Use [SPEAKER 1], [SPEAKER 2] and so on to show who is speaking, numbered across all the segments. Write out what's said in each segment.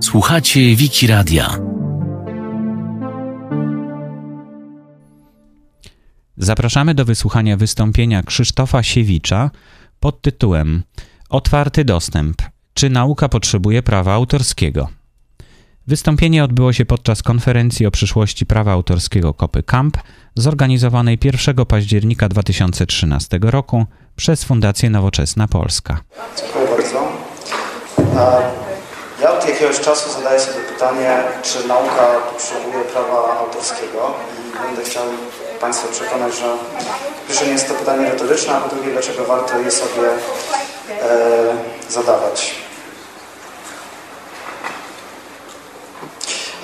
[SPEAKER 1] Słuchacie Wiki Radia.
[SPEAKER 2] Zapraszamy do wysłuchania wystąpienia Krzysztofa Siewicza pod tytułem Otwarty dostęp. Czy nauka potrzebuje prawa autorskiego? Wystąpienie odbyło się podczas konferencji o przyszłości prawa autorskiego Kopy Camp, zorganizowanej 1 października 2013 roku przez Fundację Nowoczesna Polska.
[SPEAKER 3] Dziękuję bardzo. Ja od jakiegoś czasu zadaję sobie pytanie, czy nauka potrzebuje prawa autorskiego i będę chciał Państwa przekonać, że pierwsze nie jest to pytanie retoryczne, a po drugie dlaczego warto je sobie e, zadawać.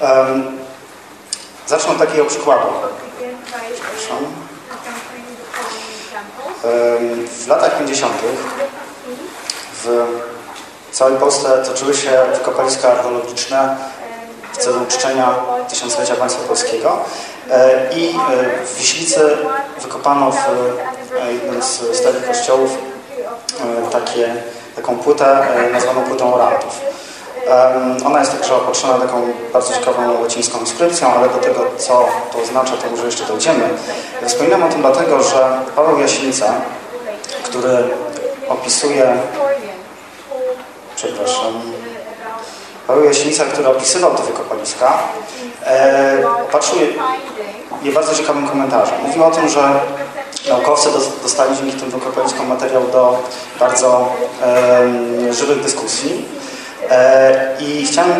[SPEAKER 3] Um, zacznę od takiego przykładu. W latach 50. w całej Polsce toczyły się wykopaliska archeologiczne w celu uczczenia tysiąclecia państwa polskiego e, i e, w Wiślicy wykopano w e, jednym z starych kościołów takie, taką płytę nazwaną płytą orantów. Ona jest także opatrzona taką bardzo ciekawą łacińską inskrypcją, ale do tego, co to oznacza, to może jeszcze dojdziemy. Wspominam o tym dlatego, że Paweł Jasinica, który opisuje przepraszam, Paweł Jasinica, który opisywał te wykopaliska, e, opatrzył je, bardzo ciekawym komentarzem. Mówił o tym, że naukowcy dostali dzięki tym wykopaliskom materiał do bardzo e, żywych dyskusji. E, I chciałem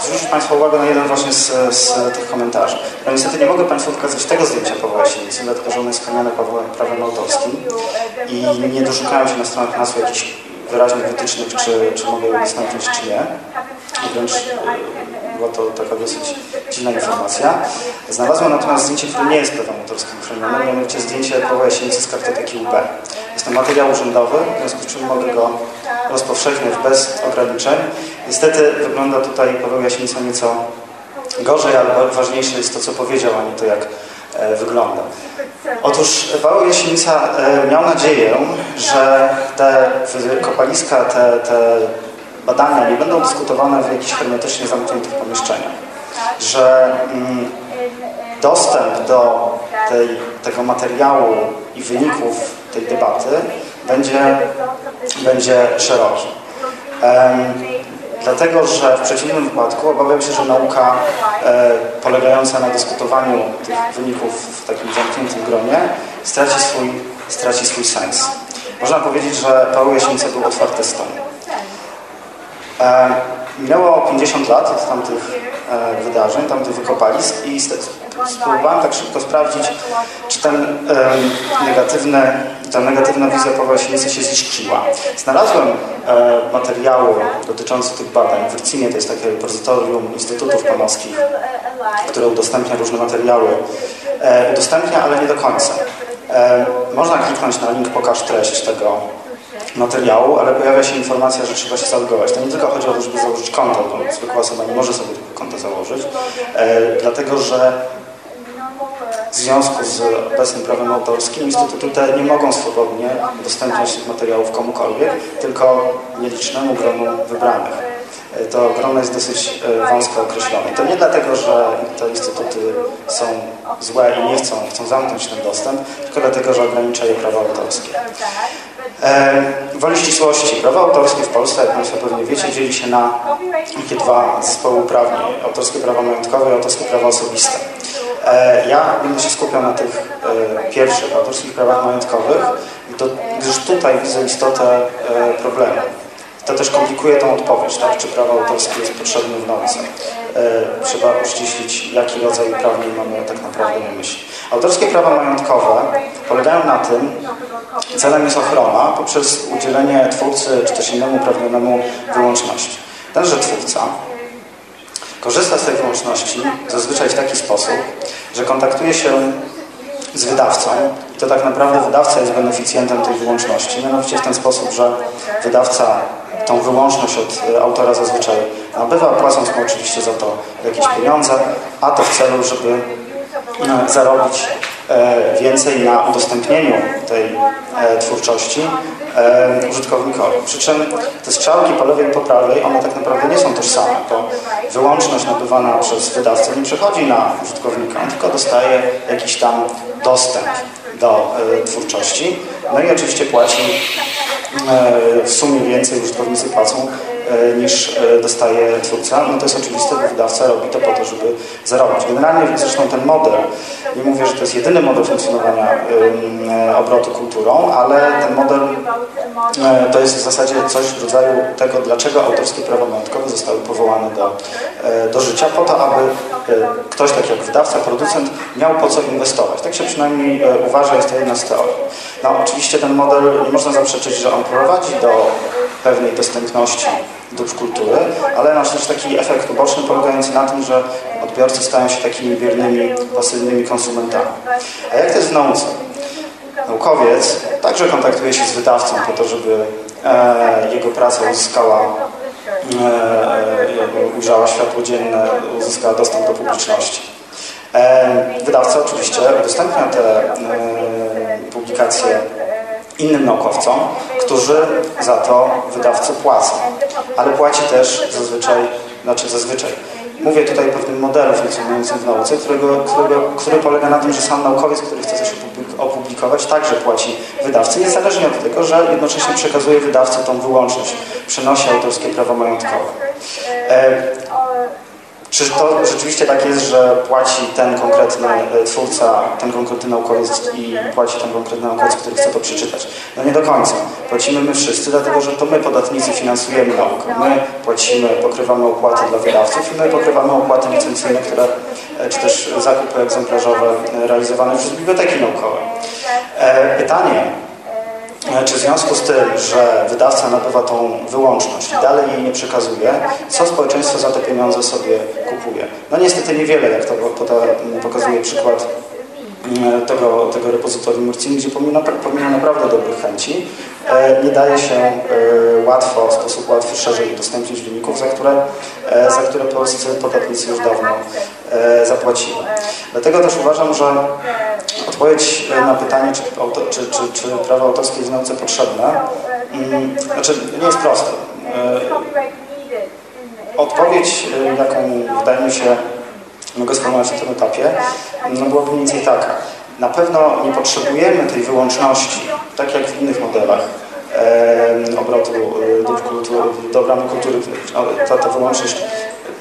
[SPEAKER 3] zwrócić Państwa uwagę na jeden właśnie z, z tych komentarzy. Ja niestety nie mogę Państwu pokazać tego zdjęcia Pawła Jasienicy, dlatego że ono jest chronione prawem autorskim i nie doszukałem się na stronach nazwy jakichś wyraźnych wytycznych, czy, czy mogę udostępnić, czy nie. Wręcz była to taka dosyć dziwna informacja. Znalazłem natomiast zdjęcie, które nie jest prawem autorskim chronione, mianowicie zdjęcie Pawła Jasienicy z kartoteki UB. Jest to materiał urzędowy, w związku z czym mogę go rozpowszechniać bez ograniczeń. Niestety wygląda tutaj Paweł Jasienica nieco gorzej, ale ważniejsze jest to, co powiedział, a nie to, jak wygląda. Otóż Paweł Jasienica e, miał nadzieję, że te kopaliska, te, te badania nie będą dyskutowane w jakichś hermetycznie zamkniętych pomieszczeniach. Że mm, dostęp do tej, tego materiału i wyników tej debaty będzie, będzie szeroki. Dlatego, że w przeciwnym wypadku obawiam się, że nauka e, polegająca na dyskutowaniu tych wyników w takim zamkniętym gronie straci swój, straci swój sens. Można powiedzieć, że Paweł Jasienica był otwartystą. E, minęło 50 lat od tamtych wydarzeń, tamtych wykopalisk i spróbowałem tak szybko sprawdzić, czy ten e, negatywny, ta negatywna wizja Pawła Sinicy się ziszczyła. Znalazłem e, materiały dotyczące tych badań. W Rycinie to jest takie repozytorium Instytutów Panowskich, które udostępnia różne materiały. E, udostępnia, ale nie do końca. E, można kliknąć na link Pokaż treść tego materiału, ale pojawia się informacja, że trzeba się zalogować. To nie tylko chodzi o to, żeby założyć konto, bo zwykła osoba nie może sobie tego konta założyć, e, dlatego że w związku z obecnym prawem autorskim instytuty te nie mogą swobodnie udostępniać tych materiałów komukolwiek, tylko nielicznemu gronu wybranych. E, to grono jest dosyć e, wąsko określone. To nie dlatego, że te instytuty są złe i nie chcą, chcą zamknąć ten dostęp, tylko dlatego, że ogranicza je prawo autorskie. E, woli ścisłości. Prawo autorskie w Polsce, jak Państwo pewnie wiecie, dzieli się na takie dwa zespoły uprawnień. Autorskie prawo majątkowe i autorskie prawo osobiste. E, ja będę się skupiał na tych e, pierwszych, autorskich prawach majątkowych, gdyż tutaj widzę istotę e, problemu. To też komplikuje tą odpowiedź, tak? czy prawo autorskie jest potrzebne w nauce. Trzeba uściślić, jaki rodzaj prawnej mamy tak naprawdę na myśli. Autorskie prawa majątkowe polegają na tym, celem jest ochrona poprzez udzielenie twórcy czy też innemu prawnionemu wyłączności. Tenże twórca korzysta z tej wyłączności zazwyczaj w taki sposób, że kontaktuje się z wydawcą to tak naprawdę wydawca jest beneficjentem tej wyłączności. Mianowicie w ten sposób, że wydawca tą wyłączność od e, autora zazwyczaj nabywa, płacąc mu oczywiście za to jakieś pieniądze, a to w celu, żeby e, zarobić więcej na udostępnieniu tej twórczości użytkownikowi. Przy czym te strzałki po lewej i po prawej, one tak naprawdę nie są tożsame, bo wyłączność nabywana przez wydawcę nie przechodzi na użytkownika, on tylko dostaje jakiś tam dostęp do twórczości. No i oczywiście płaci w sumie więcej użytkownicy płacą E, niż e, dostaje twórca, no to jest oczywiste, bo wydawca robi to po to, żeby zarobić. Generalnie zresztą ten model, nie mówię, że to jest jedyny model funkcjonowania e, obrotu kulturą, ale ten model to jest w zasadzie coś w rodzaju tego, dlaczego autorskie prawa majątkowe zostały powołane do, do życia, po to, aby ktoś tak jak wydawca, producent miał po co inwestować. Tak się przynajmniej uważa, jest to jedna z teorii. No oczywiście ten model, nie można zaprzeczyć, że on prowadzi do pewnej dostępności dóbr kultury, ale masz też taki efekt uboczny polegający na tym, że odbiorcy stają się takimi biernymi, pasywnymi konsumentami. A jak to jest w nauce? Naukowiec także kontaktuje się z wydawcą po to, żeby e, jego praca uzyskała e, ujrzała światło dzienne, uzyskała dostęp do publiczności. E, wydawca oczywiście udostępnia te e, publikacje innym naukowcom, którzy za to wydawcy płacą. Ale płaci też zazwyczaj, znaczy zazwyczaj, mówię tutaj o pewnym modelu funkcjonującym w nauce, którego, którego, który polega na tym, że sam naukowiec, który chce coś opublikować, także płaci wydawcy, niezależnie od tego, że jednocześnie przekazuje wydawcy tą wyłączność, przenosi autorskie prawa majątkowe. Czy to rzeczywiście tak jest, że płaci ten konkretny e, twórca, ten konkretny naukowiec i płaci ten konkretny naukowiec, który chce to przeczytać? No nie do końca. Płacimy my wszyscy, dlatego że to my, podatnicy, finansujemy naukę. My płacimy, pokrywamy opłaty dla wydawców i my pokrywamy opłaty licencyjne, które, e, czy też zakupy egzemplarzowe e, realizowane przez biblioteki naukowe. Pytanie, czy w związku z tym, że wydawca nabywa tą wyłączność i dalej jej nie przekazuje, co społeczeństwo za te pieniądze sobie kupuje? No niestety niewiele, jak to pokazuje przykład tego, tego repozytorium Murcini, gdzie pomimo, pomimo naprawdę dobrych chęci e, nie daje się e, łatwo, w sposób łatwy szerzej udostępnić wyników, za które, za które polscy podatnicy już dawno zapłacili. Dlatego też uważam, że odpowiedź na pytanie, czy, czy, czy, czy prawo autorskie jest nauce potrzebne, mm, znaczy nie jest proste. E, odpowiedź, e, jaką wydaje mi się mogę sformułować na tym etapie, no byłaby mniej więcej taka. Na pewno nie potrzebujemy tej wyłączności, tak jak w innych modelach e, obrotu dóbr kultury, dobrami kultury, ta, ta wyłączność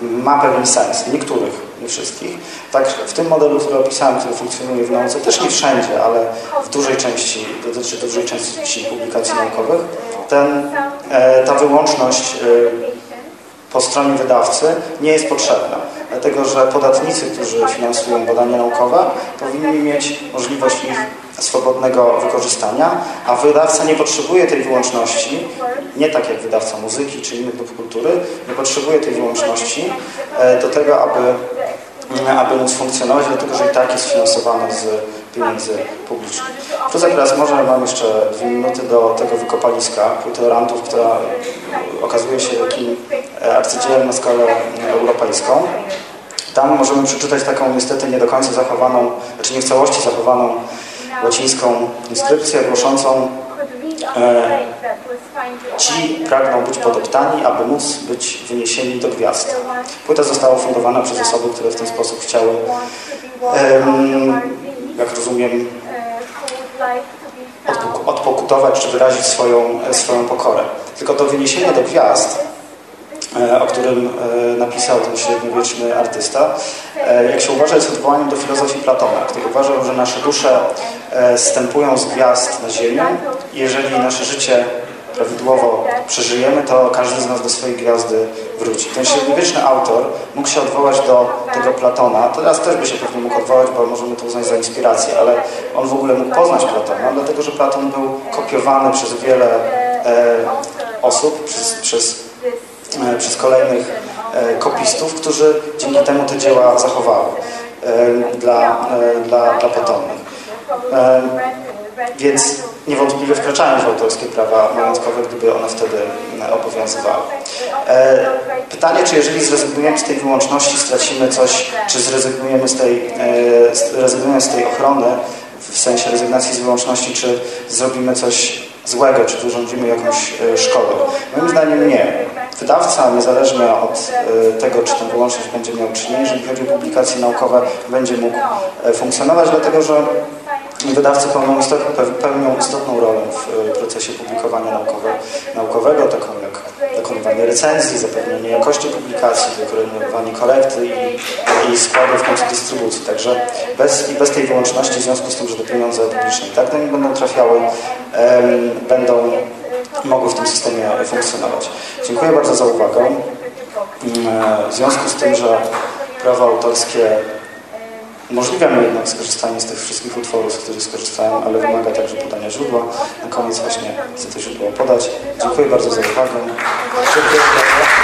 [SPEAKER 3] ma pewien sens, niektórych, nie wszystkich. Tak w tym modelu, który opisałem, który funkcjonuje w nauce, też nie wszędzie, ale w dużej części, dotyczy dużej części publikacji naukowych, ten, e, ta wyłączność e, po stronie wydawcy nie jest potrzebna. Dlatego, że podatnicy, którzy finansują badania naukowe, powinni mieć możliwość ich swobodnego wykorzystania, a wydawca nie potrzebuje tej wyłączności, nie tak jak wydawca muzyki czy innych dóbr kultury, nie potrzebuje tej wyłączności e, do tego, aby, mm, aby móc funkcjonować, dlatego że i tak jest finansowany z pieniędzy publicznych. Plus teraz może mam jeszcze dwie minuty do tego wykopaliska płyty Orantów, która okazuje się takim e, arcydziełem na skalę europejską. Tam możemy przeczytać taką niestety nie do końca zachowaną, znaczy nie w całości zachowaną łacińską inskrypcję głoszącą e, Ci pragną być podeptani, aby móc być wyniesieni do gwiazd. Płyta została fundowana przez osoby, które w ten sposób chciały, jak rozumiem, odpokutować czy wyrazić swoją, swoją pokorę. Tylko to wyniesienie do gwiazd E, o którym e, napisał ten średniowieczny artysta. E, jak się uważa, jest odwołaniem do filozofii Platona, który uważał, że nasze dusze stępują z gwiazd na ziemię jeżeli nasze życie prawidłowo przeżyjemy, to każdy z nas do swojej gwiazdy wróci. Ten średniowieczny autor mógł się odwołać do tego Platona. Teraz też by się pewnie mógł odwołać, bo możemy to uznać za inspirację, ale on w ogóle mógł poznać Platona, dlatego że Platon był kopiowany przez wiele e, osób, przez, przez E, przez kolejnych e, kopistów, którzy dzięki temu te dzieła zachowały e, dla, dla, dla potomnych. Więc niewątpliwie wkraczają w autorskie prawa majątkowe, gdyby one wtedy obowiązywały. Pytanie, czy jeżeli zrezygnujemy z tej wyłączności, stracimy coś, czy zrezygnujemy z tej, zrezygnujemy z tej ochrony, w sensie rezygnacji z wyłączności, czy zrobimy coś złego, czy wyrządzimy jakąś e, szkodę. Moim zdaniem nie. Wydawca, niezależnie od e, tego, czy tę wyłączność będzie miał, czy nie, jeżeli chodzi o publikacje naukowe, będzie mógł e, funkcjonować, dlatego że wydawcy pełnią, pełnią istotną rolę w procesie publikowania naukowe, naukowego, taką jak dokonywanie recenzji, zapewnienie jakości publikacji, dokonywanie kolekty i, i składu w końcu dystrybucji. Także bez, bez tej wyłączności, w związku z tym, że te pieniądze publiczne i tak do nich będą trafiały, będą mogły w tym systemie funkcjonować. Dziękuję bardzo za uwagę. W związku z tym, że prawa autorskie umożliwia mi jednak skorzystanie z tych wszystkich utworów, z których skorzystałem, ale wymaga także podania źródła. Na koniec właśnie chcę to źródło podać. Dziękuję bardzo za uwagę. Dziękuję bardzo.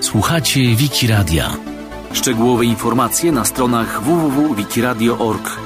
[SPEAKER 1] Słuchacie Wiki Radia. Szczegółowe informacje na stronach www.wikiradio.org.